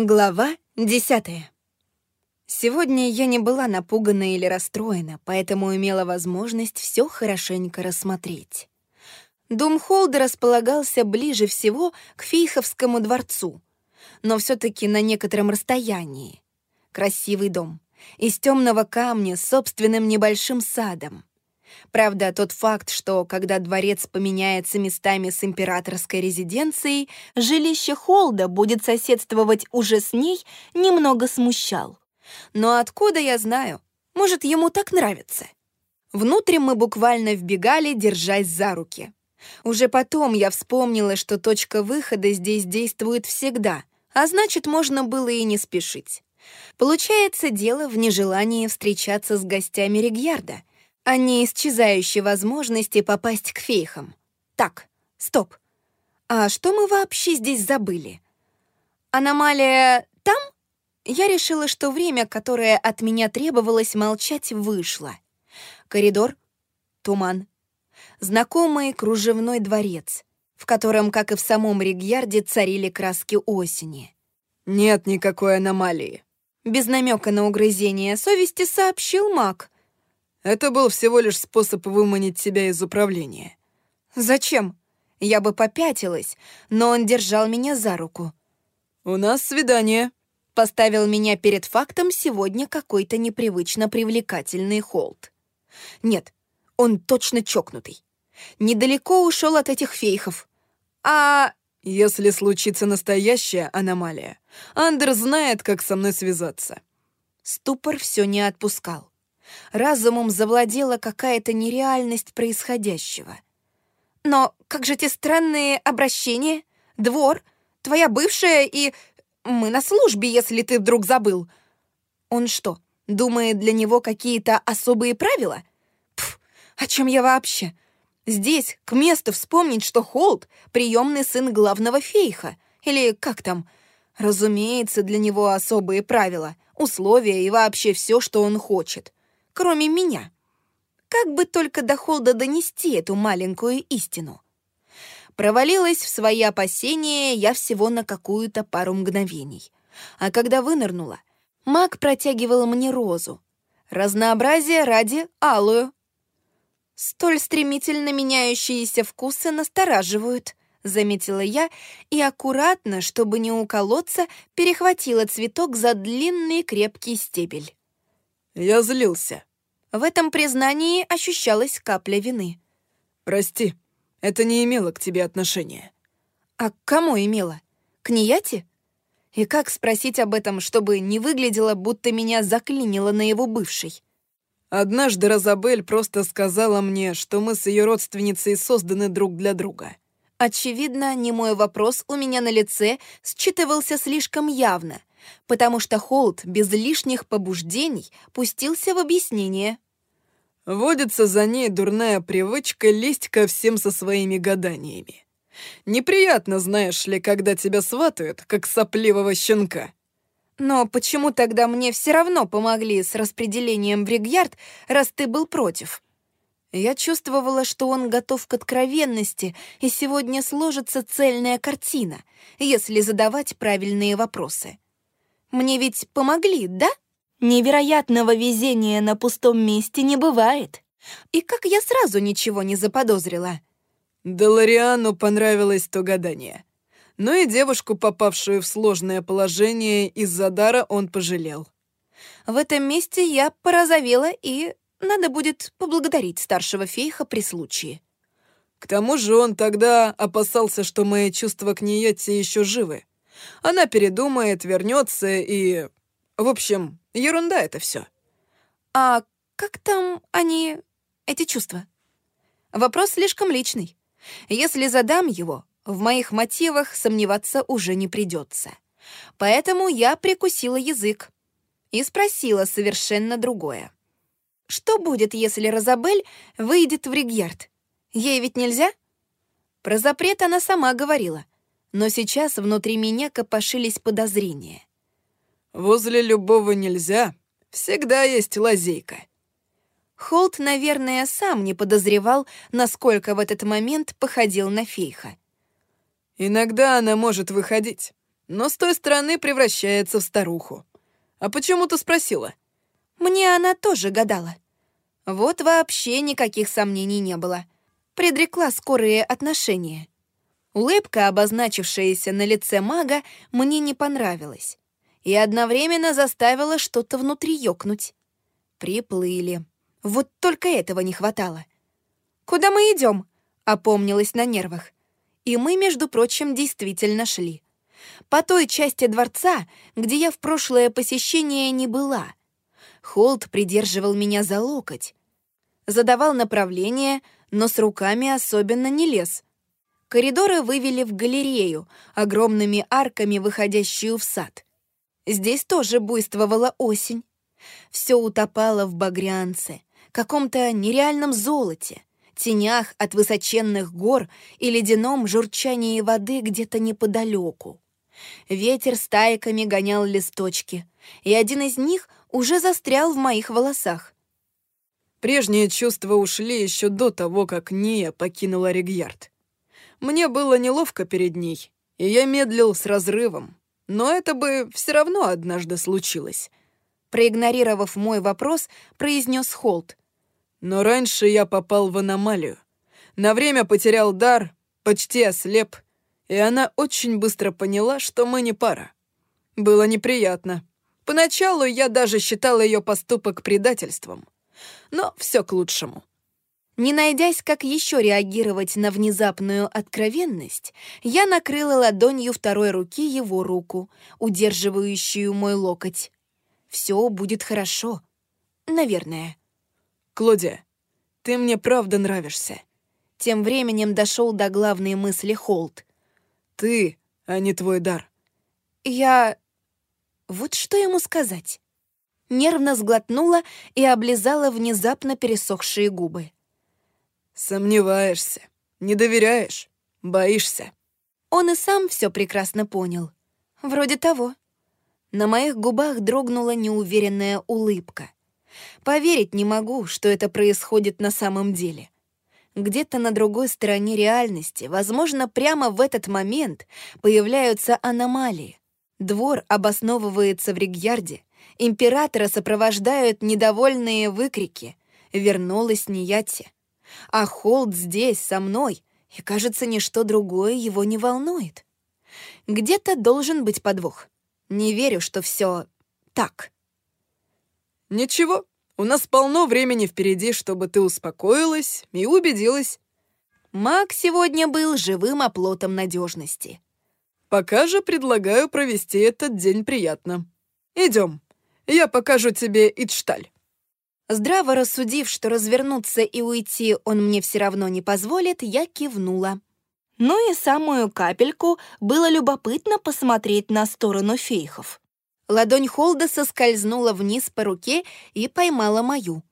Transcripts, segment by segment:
Глава десятая. Сегодня я не была напугана или расстроена, поэтому имела возможность все хорошенько рассмотреть. Дом Холда располагался ближе всего к Фейховскому дворцу, но все таки на некотором расстоянии. Красивый дом, из темного камня с собственным небольшим садом. Правда, тот факт, что когда дворец поменяется местами с императорской резиденцией, жилище Холда будет соседствовать уже с ней, немного смущал. Но откуда я знаю? Может, ему так нравится? Внутрь мы буквально вбегали, держась за руки. Уже потом я вспомнила, что точка выхода здесь действует всегда, а значит, можно было и не спешить. Получается, дело в нежелании встречаться с гостями Регьярда, а не исчезающей возможности попасть к фейхам. Так, стоп. А что мы вообще здесь забыли? Аномалия там? Я решила, что время, которое от меня требовалось молчать, вышло. Коридор, туман. Знакомый кружевной дворец, в котором, как и в самом Ригьярде, царили краски осени. «Нет никакой аномалии», — без намека на угрызение совести сообщил маг — это был всего лишь способ выманить себя из управления. Зачем? Я бы попятилась, но он держал меня за руку. «У нас свидание», — поставил меня перед фактом сегодня какой-то непривычно привлекательный холд. Нет, он точно чокнутый. Недалеко ушел от этих фейхов. А если случится настоящая аномалия, Андер знает, как со мной связаться. Ступор все не отпускал. Разумом завладела какая-то нереальность происходящего. Но как же те странные обращения? Двор, твоя бывшая и... Мы на службе, если ты вдруг забыл. Он что, думает для него какие-то особые правила? Пф, о чем я вообще? Здесь, к месту вспомнить, что Холд — приемный сын главного фейха. Или как там? Разумеется, для него особые правила, условия и вообще все, что он хочет кроме меня. Как бы только до Холда донести эту маленькую истину? Провалилась в свои опасения я всего на какую-то пару мгновений. А когда вынырнула, маг протягивал мне розу. Разнообразие ради алую. Столь стремительно меняющиеся вкусы настораживают, заметила я и аккуратно, чтобы не уколоться, перехватила цветок за длинный крепкий стебель. Я злился. В этом признании ощущалась капля вины. «Прости, это не имело к тебе отношения». «А к кому имело? К Нияте? И как спросить об этом, чтобы не выглядело, будто меня заклинило на его бывшей?» Однажды Розабель просто сказала мне, что мы с ее родственницей созданы друг для друга. Очевидно, не мой вопрос у меня на лице считывался слишком явно, потому что Холд без лишних побуждений пустился в объяснение. Водится за ней дурная привычка лезть ко всем со своими гаданиями. Неприятно, знаешь ли, когда тебя сватают, как сопливого щенка. Но почему тогда мне все равно помогли с распределением в Ригьярд, раз ты был против? Я чувствовала, что он готов к откровенности, и сегодня сложится цельная картина, если задавать правильные вопросы. Мне ведь помогли, да? Невероятного везения на пустом месте не бывает. И как я сразу ничего не заподозрила? Делариану понравилось то гадание. Но и девушку, попавшую в сложное положение из-за дара, он пожалел. В этом месте я порозовела, и надо будет поблагодарить старшего фейха при случае. К тому же он тогда опасался, что мои чувства к Ниете еще живы. Она передумает, вернется и... В общем, ерунда это все. А как там они, эти чувства? Вопрос слишком личный. Если задам его, в моих мотивах сомневаться уже не придется. Поэтому я прикусила язык и спросила совершенно другое. Что будет, если Розабель выйдет в Ригьярд? Ей ведь нельзя? Про запрет она сама говорила — но сейчас внутри меня копошились подозрения. «Возле любого нельзя. Всегда есть лазейка». Холт, наверное, сам не подозревал, насколько в этот момент походил на фейха. «Иногда она может выходить, но с той стороны превращается в старуху. А почему ты спросила? Мне она тоже гадала. Вот вообще никаких сомнений не было. Предрекла скорые отношения. Улыбка, обозначившаяся на лице мага, мне не понравилась и одновременно заставила что-то внутри ёкнуть. Приплыли. Вот только этого не хватало. «Куда мы идем?» — опомнилась на нервах. И мы, между прочим, действительно шли. По той части дворца, где я в прошлое посещение не была. Холд придерживал меня за локоть. Задавал направление, но с руками особенно не лез. Коридоры вывели в галерею, огромными арками, выходящую в сад. Здесь тоже буйствовала осень. Все утопало в багрянце, каком-то нереальном золоте, тенях от высоченных гор и ледяном журчании воды где-то неподалеку. Ветер стайками гонял листочки, и один из них уже застрял в моих волосах. Прежние чувства ушли еще до того, как Ния покинула Ригьярд. Мне было неловко перед ней, и я медлил с разрывом, но это бы все равно однажды случилось. Проигнорировав мой вопрос, произнес Холт. Но раньше я попал в аномалию. На время потерял дар, почти ослеп, и она очень быстро поняла, что мы не пара. Было неприятно. Поначалу я даже считал ее поступок предательством. Но все к лучшему. Не найдясь, как еще реагировать на внезапную откровенность, я накрыла ладонью второй руки его руку, удерживающую мой локоть. Все будет хорошо. Наверное. Клодия, ты мне правда нравишься. Тем временем дошел до главной мысли Холт. Ты, а не твой дар. Я... Вот что ему сказать? Нервно сглотнула и облизала внезапно пересохшие губы. Сомневаешься, не доверяешь, боишься. Он и сам все прекрасно понял. Вроде того. На моих губах дрогнула неуверенная улыбка. Поверить не могу, что это происходит на самом деле. Где-то на другой стороне реальности, возможно, прямо в этот момент появляются аномалии. Двор обосновывается в Ригьярде, императора сопровождают недовольные выкрики «Вернулась Нияти». А Холд здесь, со мной, и, кажется, ничто другое его не волнует. Где-то должен быть подвох. Не верю, что все так. Ничего, у нас полно времени впереди, чтобы ты успокоилась и убедилась. Маг сегодня был живым оплотом надежности. Пока же предлагаю провести этот день приятно. Идем, я покажу тебе Итшталь. Здраво рассудив, что развернуться и уйти он мне все равно не позволит, я кивнула. Ну и самую капельку было любопытно посмотреть на сторону фейхов. Ладонь Холда соскользнула вниз по руке и поймала мою.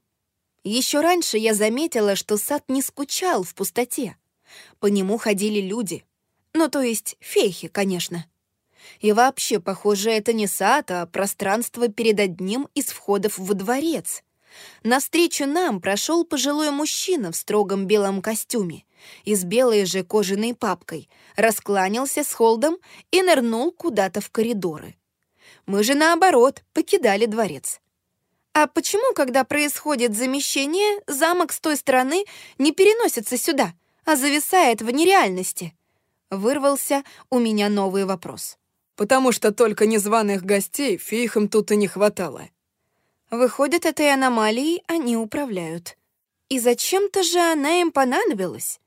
Еще раньше я заметила, что сад не скучал в пустоте. По нему ходили люди. Ну, то есть фейхи, конечно. И вообще, похоже, это не сад, а пространство перед одним из входов во дворец. Навстречу нам прошел пожилой мужчина в строгом белом костюме и с белой же кожаной папкой, раскланялся с Холдом и нырнул куда-то в коридоры. Мы же, наоборот, покидали дворец. А почему, когда происходит замещение, замок с той стороны не переносится сюда, а зависает в нереальности? Вырвался у меня новый вопрос. «Потому что только незваных гостей фейхам тут и не хватало», Выходит, этой аномалией они управляют. И зачем-то же она им понадобилась?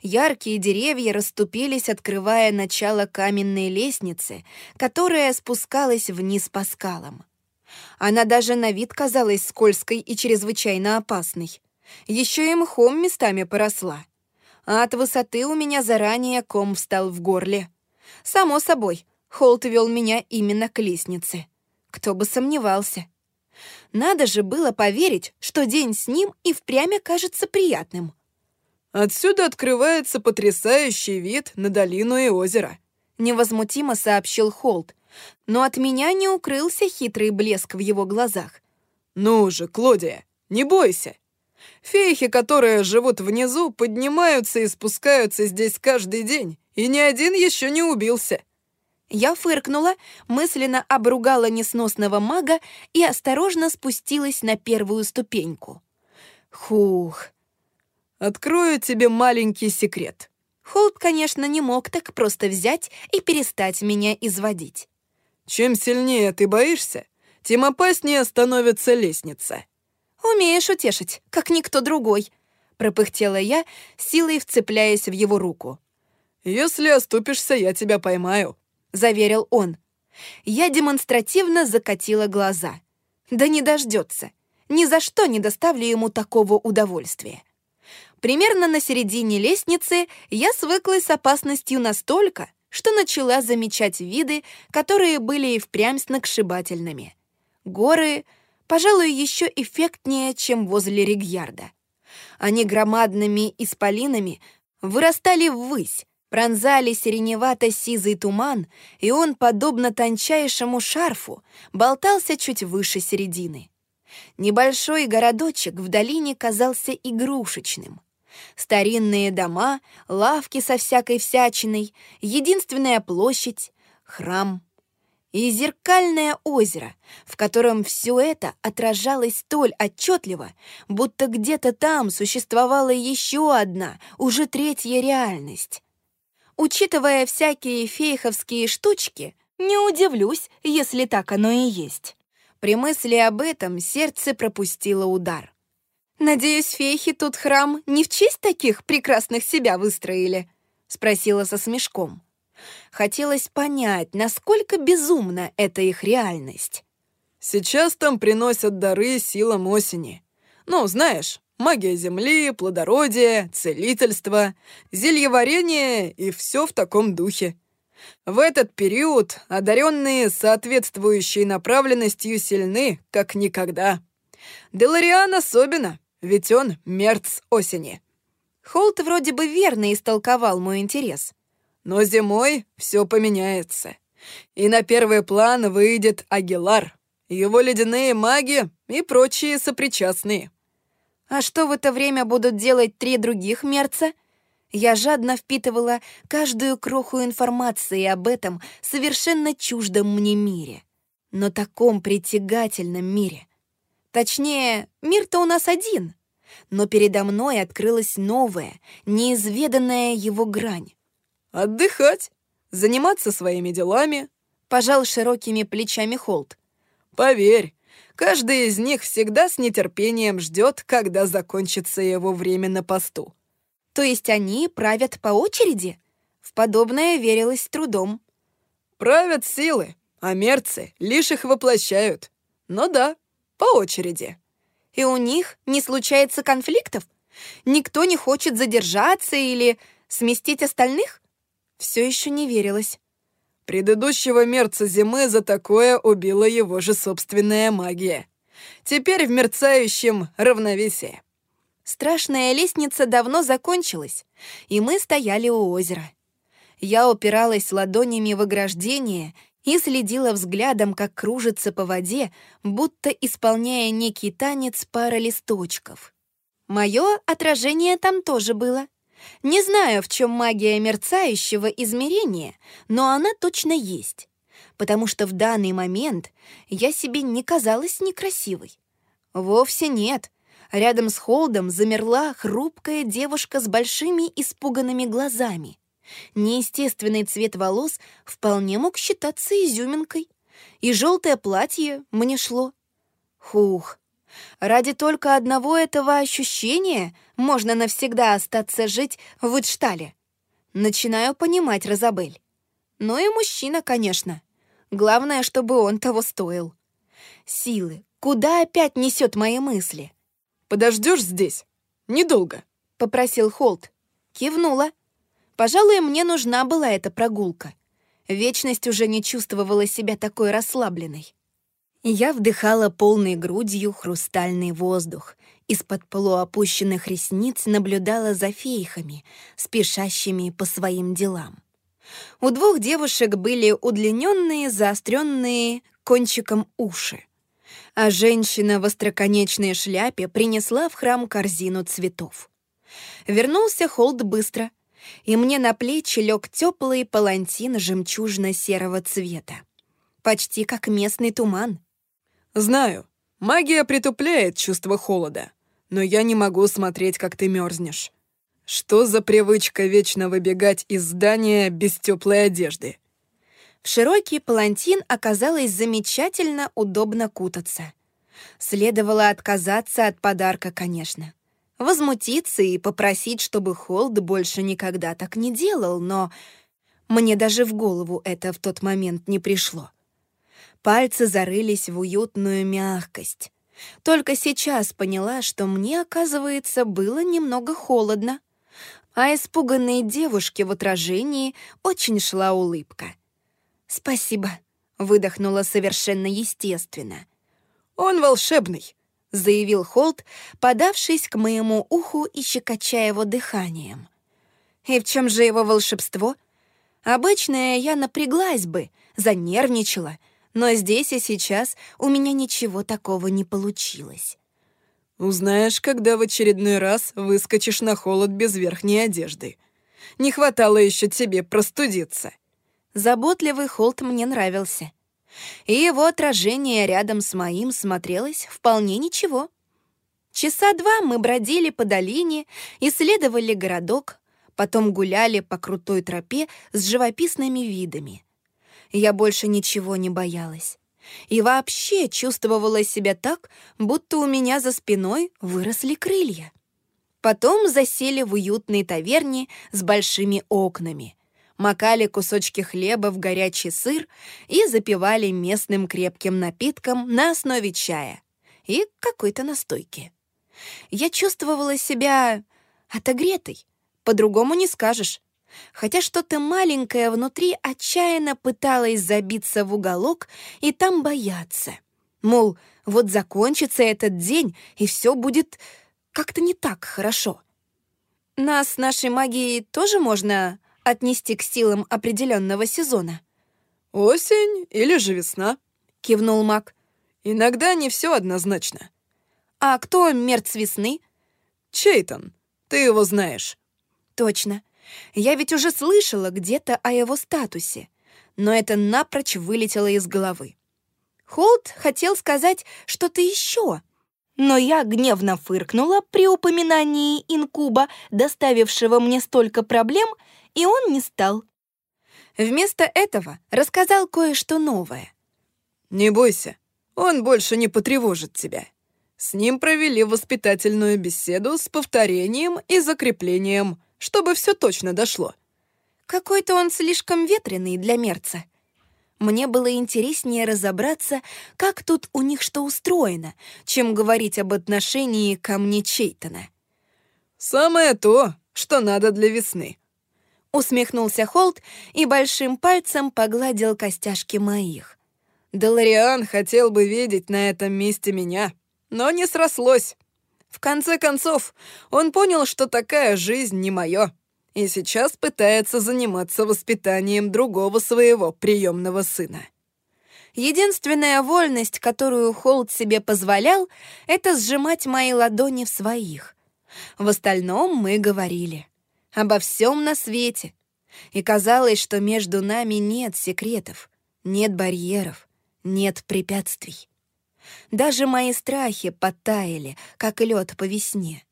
Яркие деревья расступились, открывая начало каменной лестницы, которая спускалась вниз по скалам. Она даже на вид казалась скользкой и чрезвычайно опасной. Еще и мхом местами поросла. А от высоты у меня заранее ком встал в горле. Само собой, Холт вел меня именно к лестнице. Кто бы сомневался. Надо же было поверить, что день с ним и впрямь кажется приятным. «Отсюда открывается потрясающий вид на долину и озеро», — невозмутимо сообщил Холт, но от меня не укрылся хитрый блеск в его глазах. «Ну же, Клодия, не бойся. Фейхи, которые живут внизу, поднимаются и спускаются здесь каждый день, и ни один еще не убился». Я фыркнула, мысленно обругала несносного мага и осторожно спустилась на первую ступеньку. Хух. «Открою тебе маленький секрет». Холд, конечно, не мог так просто взять и перестать меня изводить. «Чем сильнее ты боишься, тем опаснее становится лестница». «Умеешь утешить, как никто другой», — пропыхтела я, силой вцепляясь в его руку. «Если оступишься, я тебя поймаю», — заверил он. Я демонстративно закатила глаза. Да не дождется. Ни за что не доставлю ему такого удовольствия. Примерно на середине лестницы я свыклась с опасностью настолько, что начала замечать виды, которые были и впрямь сногсшибательными. Горы, пожалуй, еще эффектнее, чем возле Ригьярда. Они громадными исполинами вырастали ввысь, пронзали сиреневато-сизый туман, и он, подобно тончайшему шарфу, болтался чуть выше середины. Небольшой городочек в долине казался игрушечным. Старинные дома, лавки со всякой всячиной, единственная площадь, храм и зеркальное озеро, в котором все это отражалось столь отчетливо, будто где-то там существовала еще одна, уже третья реальность. Учитывая всякие фейховские штучки, не удивлюсь, если так оно и есть. При мысли об этом сердце пропустило удар. «Надеюсь, фейхи тут храм не в честь таких прекрасных себя выстроили?» — спросила со смешком. Хотелось понять, насколько безумна эта их реальность. «Сейчас там приносят дары силам осени. Ну, знаешь, магия земли, плодородие, целительство, зельеварение и все в таком духе. В этот период одаренные соответствующей направленностью сильны, как никогда. Делариан особенно, ведь он мерц осени. Холт вроде бы верно истолковал мой интерес. Но зимой все поменяется. И на первый план выйдет Агилар, его ледяные маги и прочие сопричастные. А что в это время будут делать три других мерца? Я жадно впитывала каждую кроху информации об этом совершенно чуждом мне мире. Но таком притягательном мире. Точнее, мир-то у нас один. Но передо мной открылась новая, неизведанная его грань. «Отдыхать, заниматься своими делами», — пожал широкими плечами Холт. «Поверь, каждый из них всегда с нетерпением ждет, когда закончится его время на посту». То есть они правят по очереди? В подобное верилось с трудом. Правят силы, а мерцы лишь их воплощают. Но да, по очереди. И у них не случается конфликтов? Никто не хочет задержаться или сместить остальных? Все еще не верилось. Предыдущего мерца зимы за такое убила его же собственная магия. Теперь в мерцающем равновесие. Страшная лестница давно закончилась, и мы стояли у озера. Я упиралась ладонями в ограждение и следила взглядом, как кружится по воде, будто исполняя некий танец пара листочков. Мое отражение там тоже было. Не знаю, в чем магия мерцающего измерения, но она точно есть, потому что в данный момент я себе не казалась некрасивой. Вовсе нет — Рядом с Холдом замерла хрупкая девушка с большими испуганными глазами. Неестественный цвет волос вполне мог считаться изюминкой. И желтое платье мне шло. Хух, ради только одного этого ощущения можно навсегда остаться жить в Итштале. Начинаю понимать Розабель. Ну и мужчина, конечно. Главное, чтобы он того стоил. Силы, куда опять несет мои мысли? Подождешь здесь? Недолго», — попросил Холт. Кивнула. Пожалуй, мне нужна была эта прогулка. Вечность уже не чувствовала себя такой расслабленной. Я вдыхала полной грудью хрустальный воздух. Из-под полуопущенных ресниц наблюдала за фейхами, спешащими по своим делам. У двух девушек были удлиненные, заостренные кончиком уши а женщина в остроконечной шляпе принесла в храм корзину цветов. Вернулся Холд быстро. и мне на плечи лег теплый палантин жемчужно-серого цвета. Почти как местный туман. «Знаю, магия притупляет чувство холода, но я не могу смотреть, как ты мерзнешь. Что за привычка вечно выбегать из здания без теплой одежды?» В широкий палантин оказалось замечательно удобно кутаться. Следовало отказаться от подарка, конечно. Возмутиться и попросить, чтобы Холд больше никогда так не делал, но мне даже в голову это в тот момент не пришло. Пальцы зарылись в уютную мягкость. Только сейчас поняла, что мне, оказывается, было немного холодно. А испуганной девушке в отражении очень шла улыбка. «Спасибо», — выдохнула совершенно естественно. «Он волшебный», — заявил Холт, подавшись к моему уху и щекоча его дыханием. «И в чем же его волшебство? Обычно я напряглась бы, занервничала, но здесь и сейчас у меня ничего такого не получилось». «Узнаешь, когда в очередной раз выскочишь на холод без верхней одежды. Не хватало еще тебе простудиться». Заботливый Холт мне нравился. И его отражение рядом с моим смотрелось вполне ничего. Часа два мы бродили по долине, исследовали городок, потом гуляли по крутой тропе с живописными видами. Я больше ничего не боялась. И вообще чувствовала себя так, будто у меня за спиной выросли крылья. Потом засели в уютной таверне с большими окнами — макали кусочки хлеба в горячий сыр и запивали местным крепким напитком на основе чая и какой-то настойки. Я чувствовала себя отогретой, по-другому не скажешь. Хотя что-то маленькое внутри отчаянно пыталось забиться в уголок и там бояться. Мол, вот закончится этот день, и все будет как-то не так хорошо. Нас нашей магией тоже можно отнести к силам определенного сезона. «Осень или же весна», — кивнул маг. «Иногда не все однозначно». «А кто мерц весны?» «Чейтон. Ты его знаешь». «Точно. Я ведь уже слышала где-то о его статусе, но это напрочь вылетело из головы. Холт хотел сказать что-то еще, но я гневно фыркнула при упоминании инкуба, доставившего мне столько проблем, и он не стал. Вместо этого рассказал кое-что новое. «Не бойся, он больше не потревожит тебя. С ним провели воспитательную беседу с повторением и закреплением, чтобы все точно дошло». Какой-то он слишком ветреный для мерца. Мне было интереснее разобраться, как тут у них что устроено, чем говорить об отношении ко мне Чейтона. «Самое то, что надо для весны», Усмехнулся Холт и большим пальцем погладил костяшки моих. Делариан хотел бы видеть на этом месте меня, но не срослось. В конце концов, он понял, что такая жизнь не моё, и сейчас пытается заниматься воспитанием другого своего приемного сына. Единственная вольность, которую Холт себе позволял, это сжимать мои ладони в своих. В остальном мы говорили обо всем на свете. И казалось, что между нами нет секретов, нет барьеров, нет препятствий. Даже мои страхи подтаяли, как лед по весне.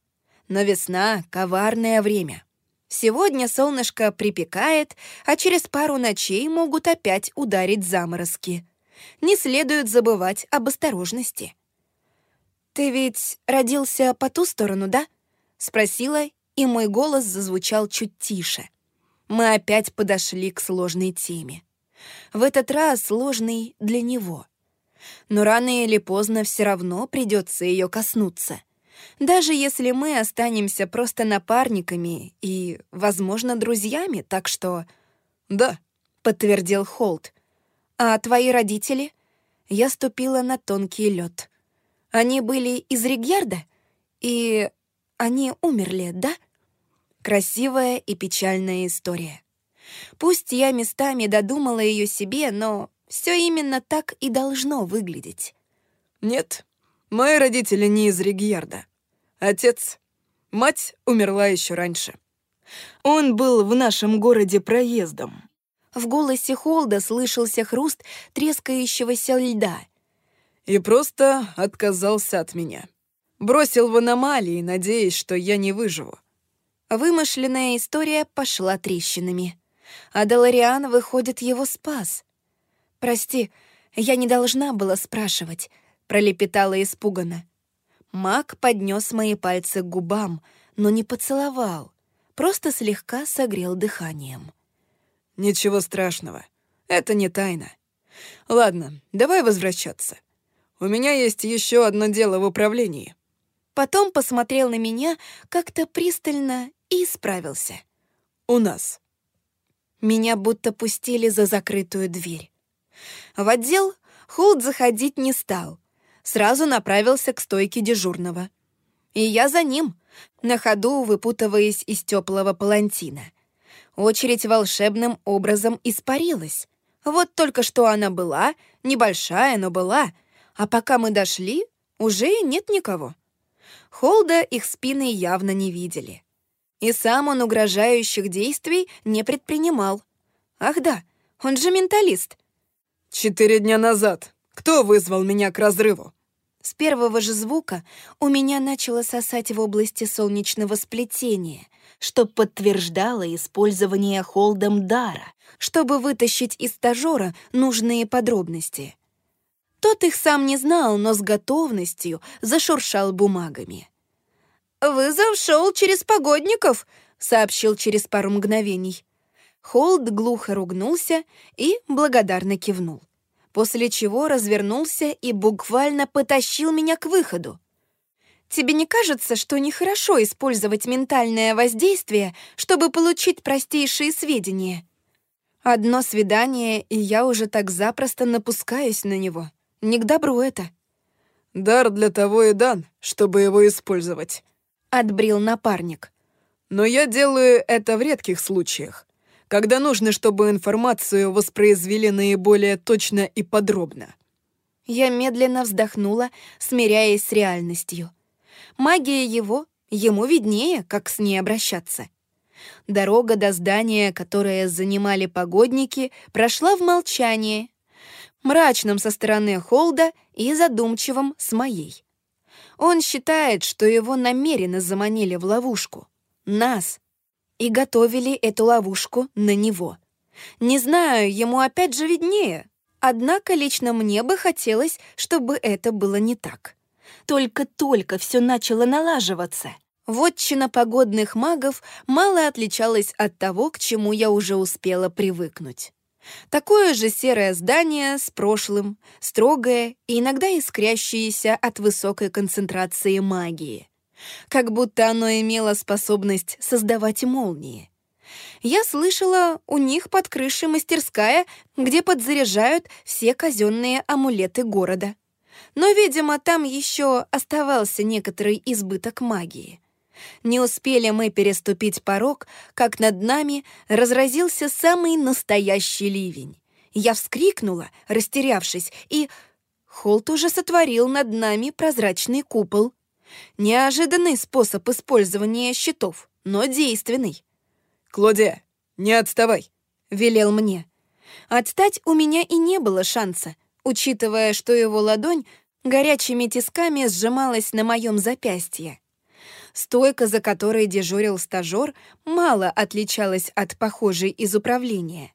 Но весна — коварное время. Сегодня солнышко припекает, а через пару ночей могут опять ударить заморозки. Не следует забывать об осторожности. «Ты ведь родился по ту сторону, да?» — спросила и мой голос зазвучал чуть тише. Мы опять подошли к сложной теме. В этот раз сложный для него. Но рано или поздно все равно придется ее коснуться. Даже если мы останемся просто напарниками и, возможно, друзьями, так что... «Да», — подтвердил Холт. «А твои родители?» Я ступила на тонкий лед. «Они были из Ригьярда? И они умерли, да?» Красивая и печальная история. Пусть я местами додумала ее себе, но все именно так и должно выглядеть. Нет, мои родители не из Ригьярда. Отец... Мать умерла еще раньше. Он был в нашем городе проездом». В голосе Холда слышался хруст трескающегося льда. «И просто отказался от меня. Бросил в аномалии, надеясь, что я не выживу». Вымышленная история пошла трещинами. А Далариан, выходит, его спас. «Прости, я не должна была спрашивать», — пролепетала испуганно. Маг поднес мои пальцы к губам, но не поцеловал, просто слегка согрел дыханием. «Ничего страшного, это не тайна. Ладно, давай возвращаться. У меня есть еще одно дело в управлении». Потом посмотрел на меня как-то пристально и справился. «У нас». Меня будто пустили за закрытую дверь. В отдел Холд заходить не стал. Сразу направился к стойке дежурного. И я за ним, на ходу выпутываясь из теплого палантина. Очередь волшебным образом испарилась. Вот только что она была, небольшая, но была, а пока мы дошли, уже нет никого. Холда их спины явно не видели. И сам он угрожающих действий не предпринимал. Ах да, он же менталист. «Четыре дня назад. Кто вызвал меня к разрыву?» С первого же звука у меня начало сосать в области солнечного сплетения, что подтверждало использование холдом дара, чтобы вытащить из стажера нужные подробности. Тот их сам не знал, но с готовностью зашуршал бумагами. «Вызов шел через погодников», — сообщил через пару мгновений. Холд глухо ругнулся и благодарно кивнул, после чего развернулся и буквально потащил меня к выходу. «Тебе не кажется, что нехорошо использовать ментальное воздействие, чтобы получить простейшие сведения?» Одно свидание, и я уже так запросто напускаюсь на него. Не к добру это. «Дар для того и дан, чтобы его использовать», — отбрил напарник. «Но я делаю это в редких случаях когда нужно, чтобы информацию воспроизвели наиболее точно и подробно. Я медленно вздохнула, смиряясь с реальностью. Магия его, ему виднее, как с ней обращаться. Дорога до здания, которое занимали погодники, прошла в молчании, мрачном со стороны Холда и задумчивом с моей. Он считает, что его намеренно заманили в ловушку. Нас, и готовили эту ловушку на него. Не знаю, ему опять же виднее. Однако лично мне бы хотелось, чтобы это было не так. Только-только все начало налаживаться. Вотчина погодных магов мало отличалась от того, к чему я уже успела привыкнуть. Такое же серое здание с прошлым, строгое и иногда искрящееся от высокой концентрации магии как будто оно имело способность создавать молнии. Я слышала, у них под крышей мастерская, где подзаряжают все казенные амулеты города. Но, видимо, там еще оставался некоторый избыток магии. Не успели мы переступить порог, как над нами разразился самый настоящий ливень. Я вскрикнула, растерявшись, и... Холт уже сотворил над нами прозрачный купол. Неожиданный способ использования щитов, но действенный. «Клодия, не отставай!» — велел мне. Отстать у меня и не было шанса, учитывая, что его ладонь горячими тисками сжималась на моем запястье. Стойка, за которой дежурил стажер, мало отличалась от похожей из управления.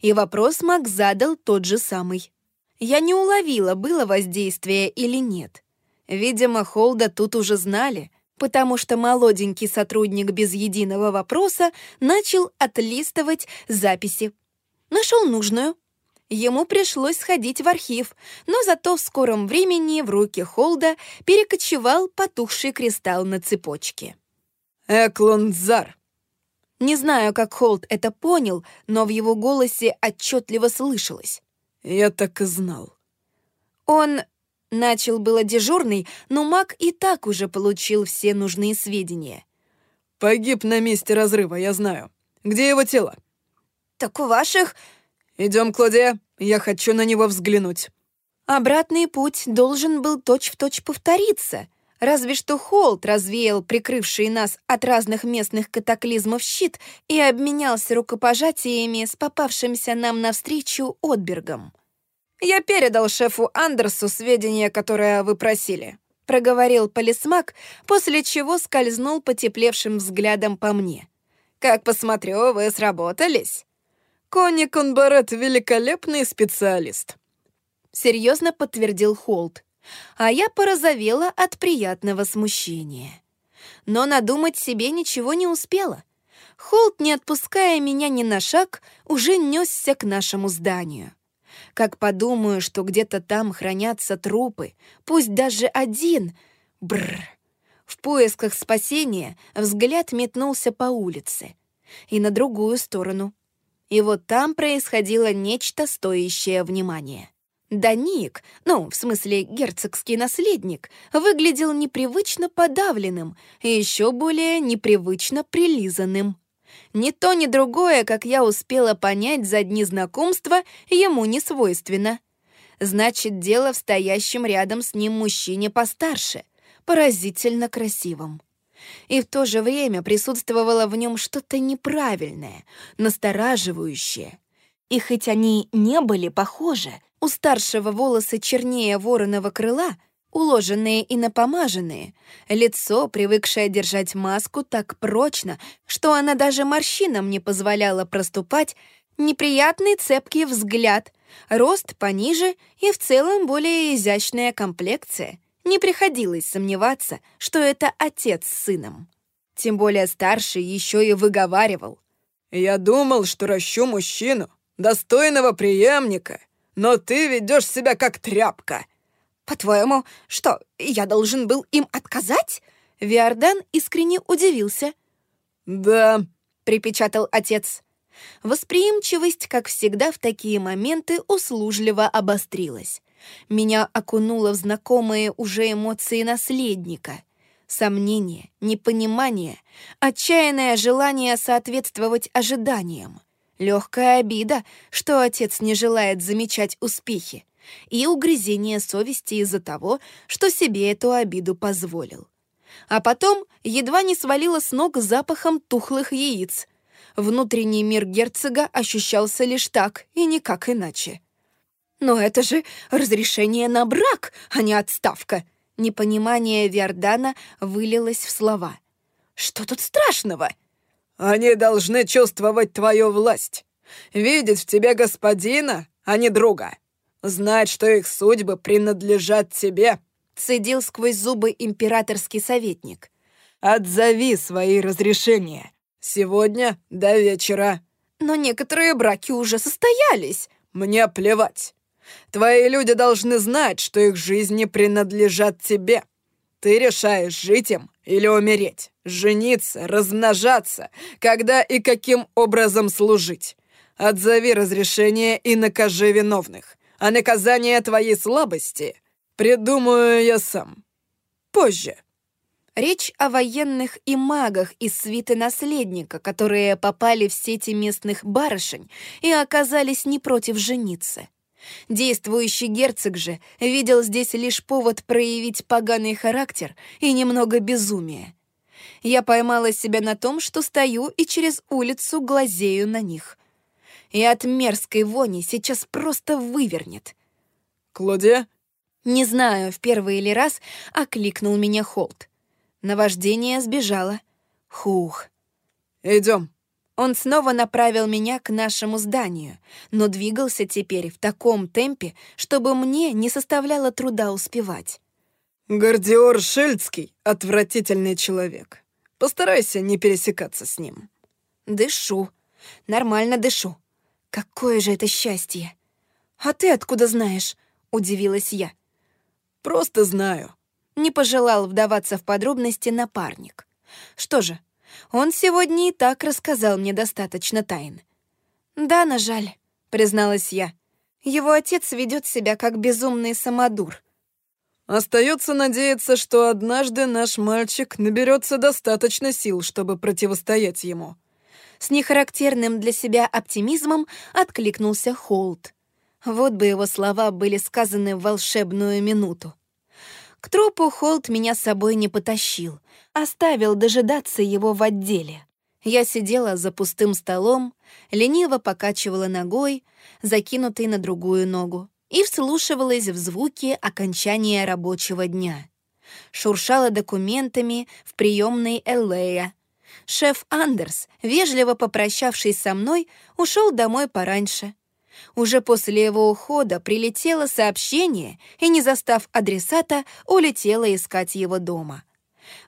И вопрос Мак задал тот же самый. Я не уловила, было воздействие или нет. Видимо, Холда тут уже знали, потому что молоденький сотрудник без единого вопроса начал отлистывать записи. Нашел нужную. Ему пришлось сходить в архив, но зато в скором времени в руки Холда перекочевал потухший кристалл на цепочке. «Эклонзар!» Не знаю, как Холд это понял, но в его голосе отчетливо слышалось. «Я так и знал». Он Начал было дежурный, но маг и так уже получил все нужные сведения. «Погиб на месте разрыва, я знаю. Где его тело?» «Так у ваших...» «Идем, Клодия, я хочу на него взглянуть». Обратный путь должен был точь-в-точь точь повториться, Разве что Холт развеял прикрывший нас от разных местных катаклизмов щит и обменялся рукопожатиями с попавшимся нам навстречу Отбергом. «Я передал шефу Андерсу сведения, которые вы просили», — проговорил полисмак, после чего скользнул потеплевшим взглядом по мне. «Как посмотрю, вы сработались». «Конни Конбарет — великолепный специалист», — серьезно подтвердил Холт а я порозовела от приятного смущения. Но надумать себе ничего не успела. Холт, не отпуская меня ни на шаг, уже несся к нашему зданию. Как подумаю, что где-то там хранятся трупы, пусть даже один. Бррр. В поисках спасения взгляд метнулся по улице и на другую сторону. И вот там происходило нечто стоящее внимания. Даник, ну, в смысле герцогский наследник, выглядел непривычно подавленным и еще более непривычно прилизанным. Ни то, ни другое, как я успела понять за дни знакомства, ему не свойственно. Значит, дело в стоящем рядом с ним мужчине постарше, поразительно красивом. И в то же время присутствовало в нем что-то неправильное, настораживающее. И хоть они не были похожи, у старшего волосы чернее вороного крыла, уложенные и напомаженные, лицо, привыкшее держать маску так прочно, что она даже морщинам не позволяла проступать, неприятный цепкий взгляд, рост пониже и в целом более изящная комплекция. Не приходилось сомневаться, что это отец с сыном. Тем более старший еще и выговаривал. «Я думал, что ращу мужчину, достойного преемника, но ты ведешь себя как тряпка». «По-твоему, что, я должен был им отказать?» Виордан искренне удивился. «Да», — припечатал отец. Восприимчивость, как всегда в такие моменты, услужливо обострилась. Меня окунуло в знакомые уже эмоции наследника. Сомнение, непонимание, отчаянное желание соответствовать ожиданиям. Легкая обида, что отец не желает замечать успехи, и угрызение совести из-за того, что себе эту обиду позволил. А потом едва не свалила с ног запахом тухлых яиц. Внутренний мир герцога ощущался лишь так и никак иначе. «Но это же разрешение на брак, а не отставка!» Непонимание Виордана вылилось в слова. «Что тут страшного?» Они должны чувствовать твою власть, видеть в тебе господина, а не друга, знать, что их судьбы принадлежат тебе», — цедил сквозь зубы императорский советник. «Отзови свои разрешения. Сегодня до вечера». «Но некоторые браки уже состоялись». «Мне плевать. Твои люди должны знать, что их жизни принадлежат тебе. Ты решаешь, жить им или умереть, жениться, размножаться, когда и каким образом служить. Отзови разрешение и накажи виновных, а наказание твоей слабости придумаю я сам. Позже. Речь о военных и магах из свиты наследника, которые попали в сети местных барышень и оказались не против жениться. Действующий герцог же видел здесь лишь повод проявить поганый характер и немного безумия. Я поймала себя на том, что стою и через улицу глазею на них. И от мерзкой вони сейчас просто вывернет. «Клодия?» Не знаю, в первый или раз окликнул меня Холт. Наваждение сбежало. Хух. «Идем», он снова направил меня к нашему зданию, но двигался теперь в таком темпе, чтобы мне не составляло труда успевать. «Гардиор Шельцкий — отвратительный человек. Постарайся не пересекаться с ним». «Дышу. Нормально дышу. Какое же это счастье!» «А ты откуда знаешь?» — удивилась я. «Просто знаю». Не пожелал вдаваться в подробности напарник. «Что же, он сегодня и так рассказал мне достаточно тайн. «Да, на жаль», — призналась я. «Его отец ведет себя как безумный самодур». «Остается надеяться, что однажды наш мальчик наберется достаточно сил, чтобы противостоять ему». С нехарактерным для себя оптимизмом откликнулся Холт. Вот бы его слова были сказаны в волшебную минуту. К трупу Холт меня с собой не потащил, оставил дожидаться его в отделе. Я сидела за пустым столом, лениво покачивала ногой, закинутой на другую ногу, и вслушивалась в звуки окончания рабочего дня. Шуршала документами в приемной Эллея. Шеф Андерс, вежливо попрощавшись со мной, ушел домой пораньше. Уже после его ухода прилетело сообщение и, не застав адресата, улетела искать его дома.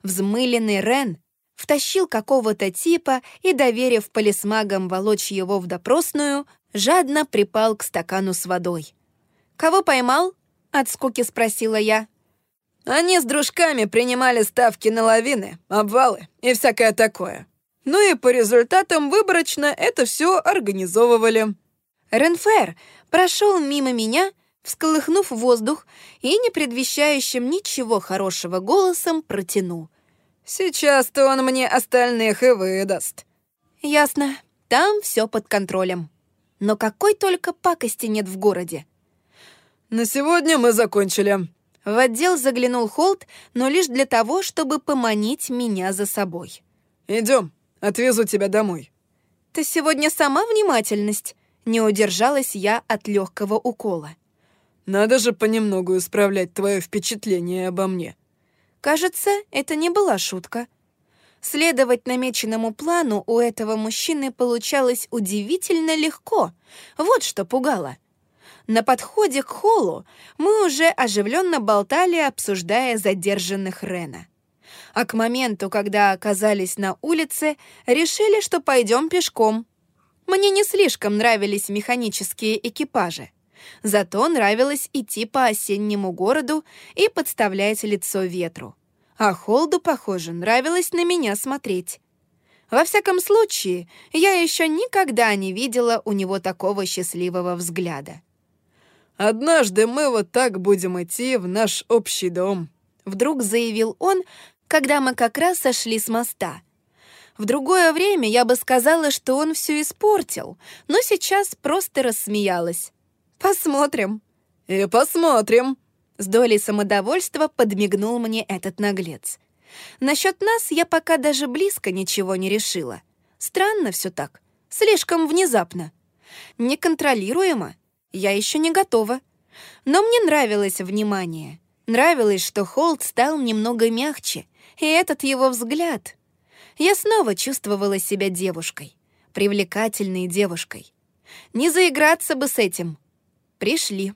Взмыленный Рен втащил какого-то типа и, доверив полисмагам волочь его в допросную, жадно припал к стакану с водой. «Кого поймал?» — от скуки спросила я. «Они с дружками принимали ставки на лавины, обвалы и всякое такое. Ну и по результатам выборочно это все организовывали». Ренфер прошел мимо меня, всколыхнув воздух и, не предвещающим ничего хорошего голосом, протянул. Сейчас-то он мне остальных и выдаст. Ясно. Там все под контролем. Но какой только пакости нет в городе. На сегодня мы закончили. В отдел заглянул Холт, но лишь для того, чтобы поманить меня за собой. Идем, отвезу тебя домой. Ты сегодня сама внимательность. Не удержалась я от легкого укола. Надо же понемногу исправлять твое впечатление обо мне. Кажется, это не была шутка. Следовать намеченному плану у этого мужчины получалось удивительно легко. Вот что пугало. На подходе к холлу мы уже оживленно болтали, обсуждая задержанных Рена. А к моменту, когда оказались на улице, решили, что пойдем пешком. Мне не слишком нравились механические экипажи. Зато нравилось идти по осеннему городу и подставлять лицо ветру. А Холду, похоже, нравилось на меня смотреть. Во всяком случае, я еще никогда не видела у него такого счастливого взгляда. «Однажды мы вот так будем идти в наш общий дом», — вдруг заявил он, когда мы как раз сошли с моста. В другое время я бы сказала, что он все испортил, но сейчас просто рассмеялась. Посмотрим. И посмотрим. С долей самодовольства подмигнул мне этот наглец. Насчет нас я пока даже близко ничего не решила. Странно все так. Слишком внезапно. Неконтролируемо. Я еще не готова. Но мне нравилось внимание. Нравилось, что Холд стал немного мягче. И этот его взгляд. Я снова чувствовала себя девушкой. Привлекательной девушкой. Не заиграться бы с этим. Пришли.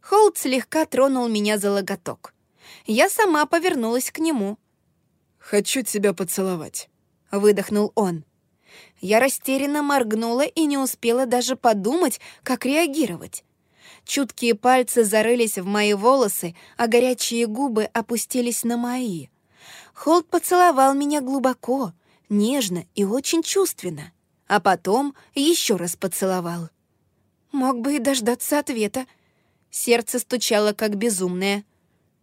Холд слегка тронул меня за локоток. Я сама повернулась к нему. «Хочу тебя поцеловать», — выдохнул он. Я растерянно моргнула и не успела даже подумать, как реагировать. Чуткие пальцы зарылись в мои волосы, а горячие губы опустились на мои. Холд поцеловал меня глубоко, нежно и очень чувственно, а потом еще раз поцеловал. Мог бы и дождаться ответа. Сердце стучало как безумное.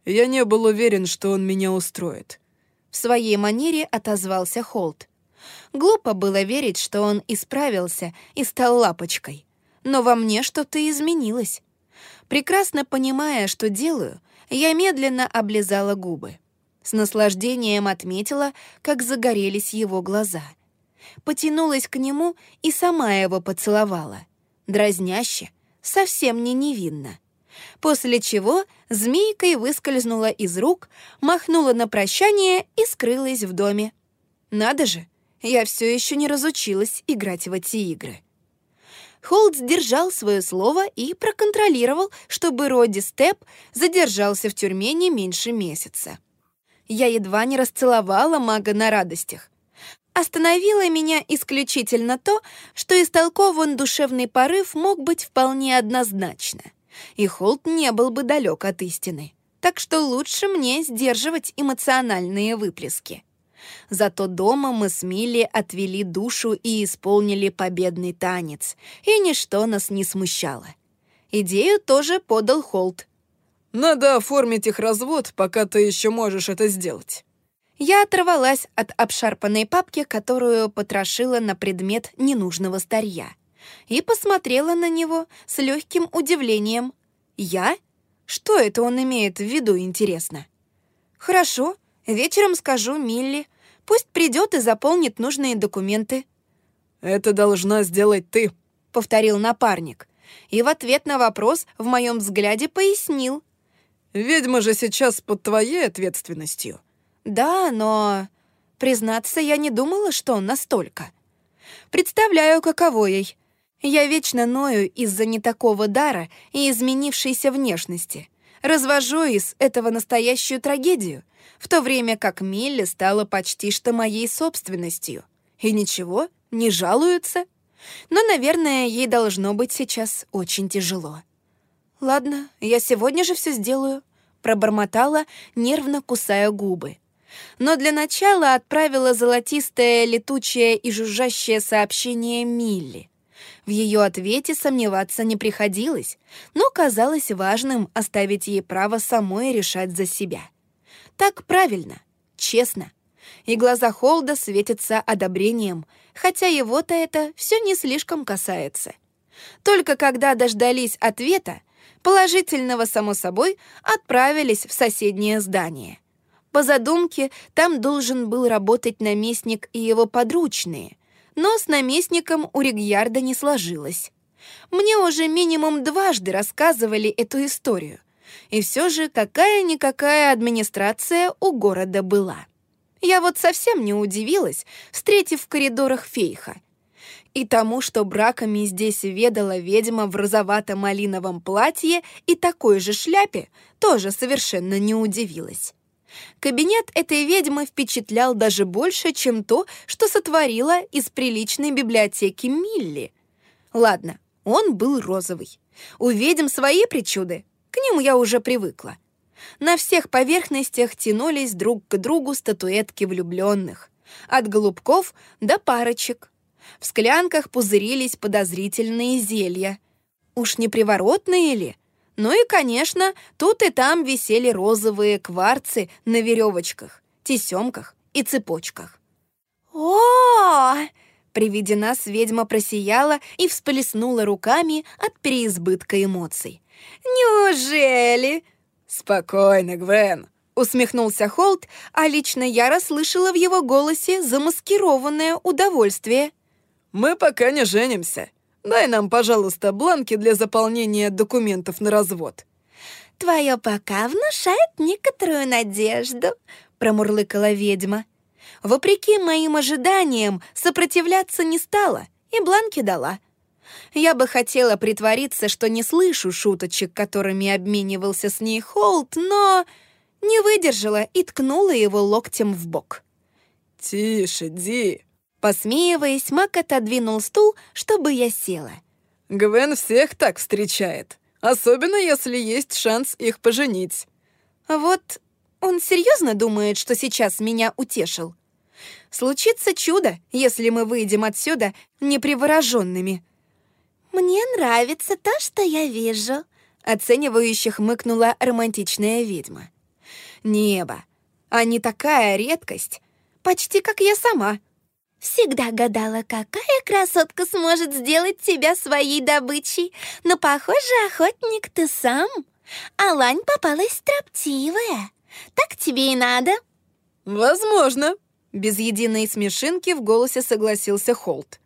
«Я не был уверен, что он меня устроит». В своей манере отозвался Холт. Глупо было верить, что он исправился и стал лапочкой. Но во мне что-то изменилось. Прекрасно понимая, что делаю, я медленно облизала губы. С наслаждением отметила, как загорелись его глаза. Потянулась к нему и сама его поцеловала — дразняще, совсем не невинно. После чего змейкой выскользнула из рук, махнула на прощание и скрылась в доме. Надо же, я все еще не разучилась играть в эти игры. Холд сдержал свое слово и проконтролировал, чтобы Роди Степ задержался в тюрьме не меньше месяца. Я едва не расцеловала мага на радостях. Остановило меня исключительно то, что истолкован душевный порыв мог быть вполне однозначно, и Холт не был бы далек от истины. Так что лучше мне сдерживать эмоциональные выплески. Зато дома мы с Милли отвели душу и исполнили победный танец, и ничто нас не смущало. Идею тоже подал Холт. «Надо оформить их развод, пока ты еще можешь это сделать». Я оторвалась от обшарпанной папки, которую потрошила на предмет ненужного старья, и посмотрела на него с легким удивлением. «Я? Что это он имеет в виду, интересно?» «Хорошо, вечером скажу Милли. Пусть придет и заполнит нужные документы». «Это должна сделать ты», — повторил напарник. И в ответ на вопрос в моем взгляде пояснил. «Ведьма же сейчас под твоей ответственностью». «Да, но...» Признаться, я не думала, что он настолько. Представляю, каково ей. Я вечно ною из-за не такого дара и изменившейся внешности. Развожу из этого настоящую трагедию, в то время как Милли стала почти что моей собственностью. И ничего, не жалуются. Но, наверное, ей должно быть сейчас очень тяжело. «Ладно, я сегодня же все сделаю», — пробормотала, нервно кусая губы но для начала отправила золотистое, летучее и жужжащее сообщение Милли. В ее ответе сомневаться не приходилось, но казалось важным оставить ей право самой решать за себя. Так правильно, честно. И глаза Холда светятся одобрением, хотя его-то это все не слишком касается. Только когда дождались ответа, положительного, само собой, отправились в соседнее здание — по задумке, там должен был работать наместник и его подручные, но с наместником у Ригьярда не сложилось. Мне уже минимум дважды рассказывали эту историю. И все же какая-никакая администрация у города была. Я вот совсем не удивилась, встретив в коридорах фейха. И тому, что браками здесь ведала ведьма в розовато-малиновом платье и такой же шляпе, тоже совершенно не удивилась. Кабинет этой ведьмы впечатлял даже больше, чем то, что сотворила из приличной библиотеки Милли. Ладно, он был розовый. У ведьм свои причуды, к ним я уже привыкла. На всех поверхностях тянулись друг к другу статуэтки влюбленных. От голубков до парочек. В склянках пузырились подозрительные зелья. Уж не приворотные ли? Ну и, конечно, тут и там висели розовые кварцы на веревочках, тесемках и цепочках. о При виде нас ведьма просияла и всплеснула руками от переизбытка эмоций. «Неужели?» «Спокойно, Гвен», — усмехнулся Холт, а лично я расслышала в его голосе замаскированное удовольствие. «Мы пока не женимся. Дай нам, пожалуйста, бланки для заполнения документов на развод». «Твое пока внушает некоторую надежду», — промурлыкала ведьма. Вопреки моим ожиданиям, сопротивляться не стала и бланки дала. Я бы хотела притвориться, что не слышу шуточек, которыми обменивался с ней Холт, но не выдержала и ткнула его локтем в бок. «Тише, Ди!» Посмеиваясь, Мак отодвинул стул, чтобы я села. «Гвен всех так встречает, особенно если есть шанс их поженить». «Вот он серьезно думает, что сейчас меня утешил? Случится чудо, если мы выйдем отсюда непривороженными». «Мне нравится то, что я вижу», — оценивающе хмыкнула романтичная ведьма. «Небо, а не такая редкость, почти как я сама». Всегда гадала, какая красотка сможет сделать тебя своей добычей. Но, похоже, охотник ты сам. А лань попалась строптивая. Так тебе и надо. Возможно. Без единой смешинки в голосе согласился Холт.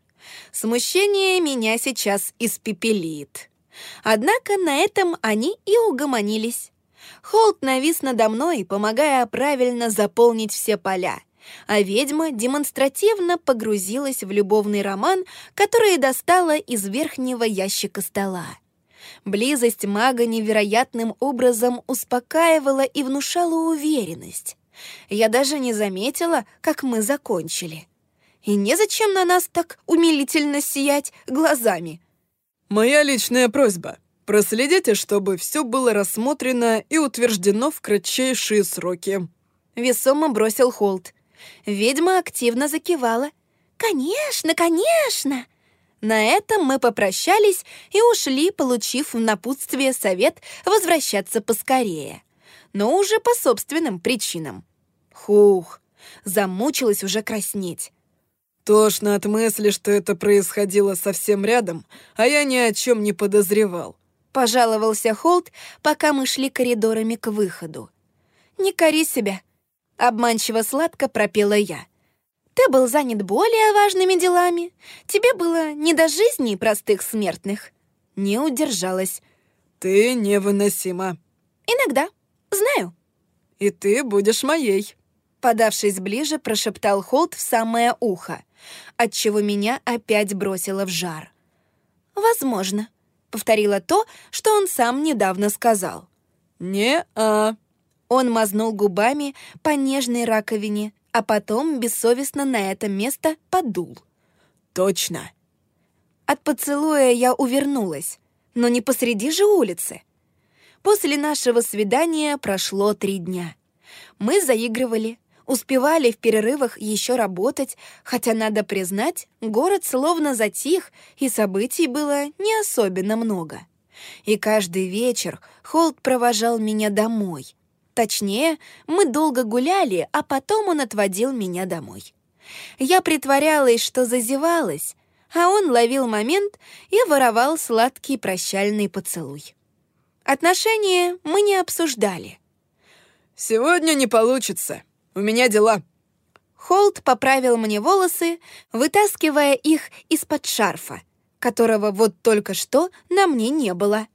Смущение меня сейчас испепелит. Однако на этом они и угомонились. Холт навис надо мной, помогая правильно заполнить все поля — а ведьма демонстративно погрузилась в любовный роман, который достала из верхнего ящика стола. Близость мага невероятным образом успокаивала и внушала уверенность. Я даже не заметила, как мы закончили. И незачем на нас так умилительно сиять глазами. «Моя личная просьба. Проследите, чтобы все было рассмотрено и утверждено в кратчайшие сроки», — весомо бросил Холт. Ведьма активно закивала. «Конечно, конечно!» На этом мы попрощались и ушли, получив в напутствие совет возвращаться поскорее. Но уже по собственным причинам. Хух, замучилась уже краснеть. Тошно от мысли, что это происходило совсем рядом, а я ни о чем не подозревал. Пожаловался Холт, пока мы шли коридорами к выходу. не кори себя», — обманчиво сладко пропела я. «Ты был занят более важными делами. Тебе было не до жизни простых смертных». Не удержалась. «Ты невыносима». «Иногда. Знаю». «И ты будешь моей». Подавшись ближе, прошептал Холт в самое ухо, отчего меня опять бросило в жар. «Возможно», — повторила то, что он сам недавно сказал. «Не-а». Он мазнул губами по нежной раковине, а потом бессовестно на это место подул. «Точно». От поцелуя я увернулась, но не посреди же улицы. После нашего свидания прошло три дня. Мы заигрывали, успевали в перерывах еще работать, хотя, надо признать, город словно затих, и событий было не особенно много. И каждый вечер Холд провожал меня домой. Точнее, мы долго гуляли, а потом он отводил меня домой. Я притворялась, что зазевалась, а он ловил момент и воровал сладкий прощальный поцелуй. Отношения мы не обсуждали. «Сегодня не получится», у меня дела». Холт поправил мне волосы, вытаскивая их из-под шарфа, которого вот только что на мне не было.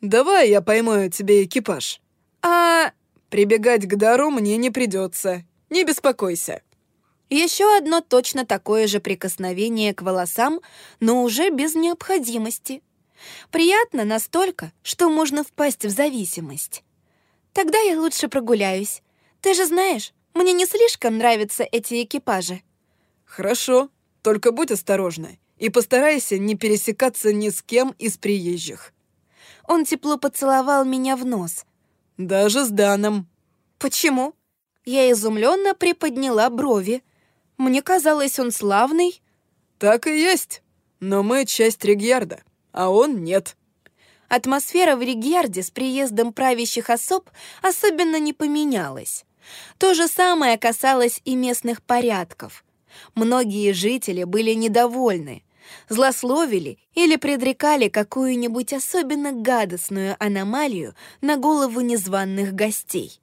«Давай я поймаю тебе экипаж». «А...» «Прибегать к дару мне не придется. Не беспокойся». Еще одно точно такое же прикосновение к волосам, но уже без необходимости. Приятно настолько, что можно впасть в зависимость. Тогда я лучше прогуляюсь. Ты же знаешь, мне не слишком нравятся эти экипажи». «Хорошо, только будь осторожна и постарайся не пересекаться ни с кем из приезжих». Он тепло поцеловал меня в нос. «Даже с Даном». «Почему?» Я изумленно приподняла брови. Мне казалось, он славный. «Так и есть. Но мы часть Ригьярда, а он нет». Атмосфера в Ригьярде с приездом правящих особ особенно не поменялась. То же самое касалось и местных порядков. Многие жители были недовольны, злословили или предрекали какую-нибудь особенно гадостную аномалию на голову незваных гостей.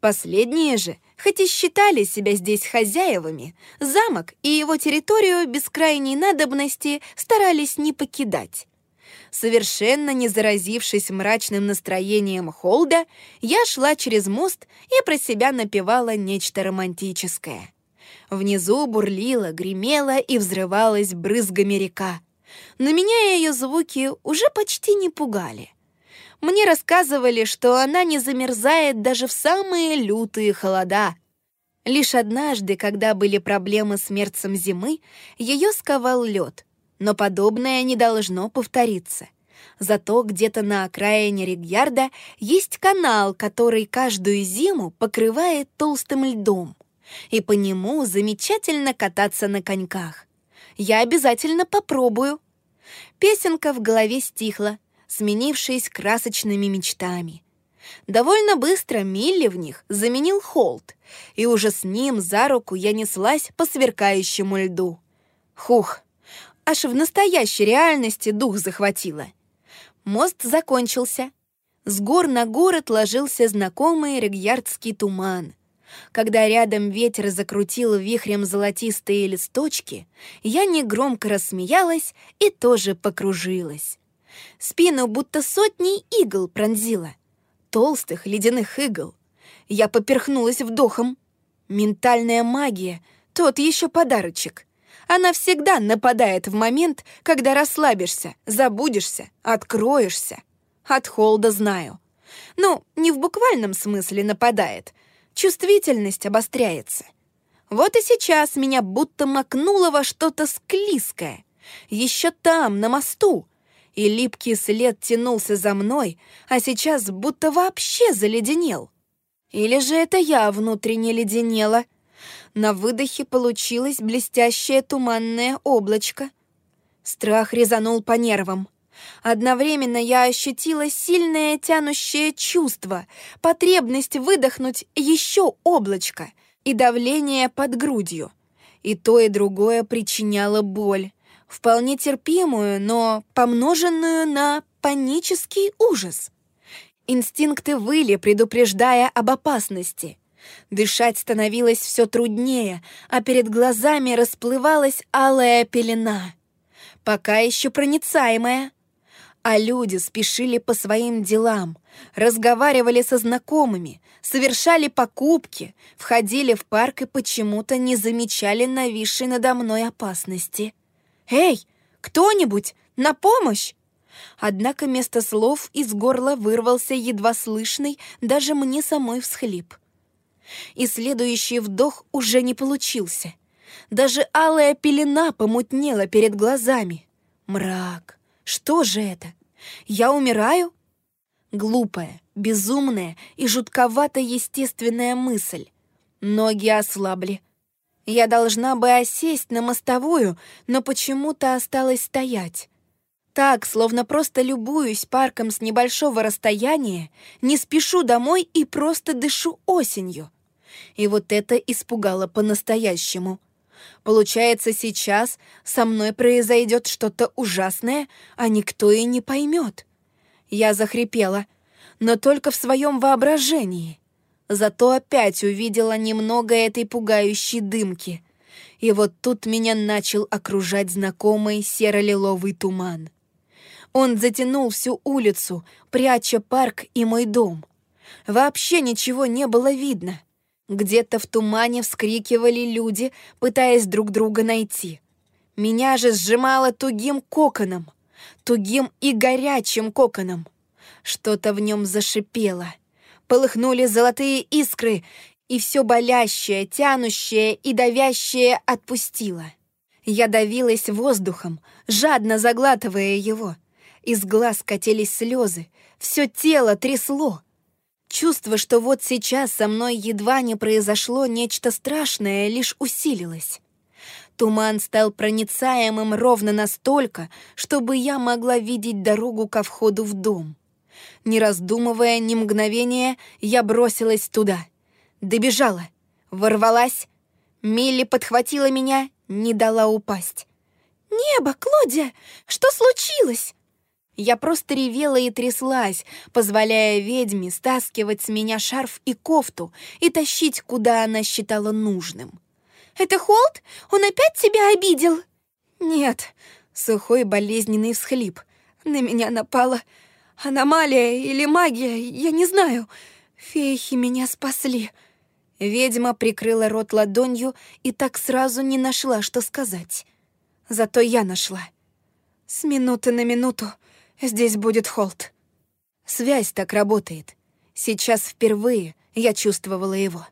Последние же, хоть и считали себя здесь хозяевами, замок и его территорию без крайней надобности старались не покидать. Совершенно не заразившись мрачным настроением Холда, я шла через мост и про себя напевала нечто романтическое. Внизу бурлила, гремела и взрывалась брызгами река. Но меня ее звуки уже почти не пугали. Мне рассказывали, что она не замерзает даже в самые лютые холода. Лишь однажды, когда были проблемы с мерцем зимы, ее сковал лед, но подобное не должно повториться. Зато где-то на окраине Ригьярда есть канал, который каждую зиму покрывает толстым льдом. И по нему замечательно кататься на коньках. Я обязательно попробую. Песенка в голове стихла, сменившись красочными мечтами. Довольно быстро Милли в них заменил Холт, и уже с ним за руку я неслась по сверкающему льду. Хух, аж в настоящей реальности дух захватило. Мост закончился. С гор на город ложился знакомый регьярдский туман. Когда рядом ветер закрутил вихрем золотистые листочки, я негромко рассмеялась и тоже покружилась. Спину будто сотни игл пронзила. Толстых ледяных игл. Я поперхнулась вдохом. Ментальная магия — тот еще подарочек. Она всегда нападает в момент, когда расслабишься, забудешься, откроешься. От холода знаю. Ну, не в буквальном смысле нападает. Чувствительность обостряется. Вот и сейчас меня будто макнуло во что-то склизкое. Еще там, на мосту. И липкий след тянулся за мной, а сейчас будто вообще заледенел. Или же это я внутренне леденела — на выдохе получилось блестящее туманное облачко. Страх резанул по нервам. Одновременно я ощутила сильное тянущее чувство, потребность выдохнуть еще облачко и давление под грудью. И то, и другое причиняло боль, вполне терпимую, но помноженную на панический ужас. Инстинкты выли, предупреждая об опасности. Дышать становилось все труднее, а перед глазами расплывалась алая пелена. Пока еще проницаемая. А люди спешили по своим делам, разговаривали со знакомыми, совершали покупки, входили в парк и почему-то не замечали нависшей надо мной опасности. «Эй, кто-нибудь, на помощь!» Однако вместо слов из горла вырвался едва слышный даже мне самой всхлип. И следующий вдох уже не получился. Даже алая пелена помутнела перед глазами. Мрак. Что же это? Я умираю? Глупая, безумная и жутковато естественная мысль. Ноги ослабли. Я должна бы осесть на мостовую, но почему-то осталась стоять. Так, словно просто любуюсь парком с небольшого расстояния, не спешу домой и просто дышу осенью. И вот это испугало по-настоящему. Получается, сейчас со мной произойдет что-то ужасное, а никто и не поймет. Я захрипела, но только в своем воображении. Зато опять увидела немного этой пугающей дымки. И вот тут меня начал окружать знакомый серо-лиловый туман. Он затянул всю улицу, пряча парк и мой дом. Вообще ничего не было видно. Где-то в тумане вскрикивали люди, пытаясь друг друга найти. Меня же сжимало тугим коконом, тугим и горячим коконом. Что-то в нем зашипело. Полыхнули золотые искры, и все болящее, тянущее и давящее отпустило. Я давилась воздухом, жадно заглатывая его — из глаз катились слезы, все тело трясло. Чувство, что вот сейчас со мной едва не произошло нечто страшное, лишь усилилось. Туман стал проницаемым ровно настолько, чтобы я могла видеть дорогу ко входу в дом. Не раздумывая ни мгновения, я бросилась туда. Добежала, ворвалась. Милли подхватила меня, не дала упасть. «Небо, Клодия, что случилось?» Я просто ревела и тряслась, позволяя ведьме стаскивать с меня шарф и кофту и тащить, куда она считала нужным. «Это Холт? Он опять тебя обидел?» «Нет», — сухой болезненный всхлип. «На меня напала аномалия или магия, я не знаю. Фейхи меня спасли». Ведьма прикрыла рот ладонью и так сразу не нашла, что сказать. Зато я нашла. С минуты на минуту Здесь будет холд. Связь так работает. Сейчас впервые я чувствовала его.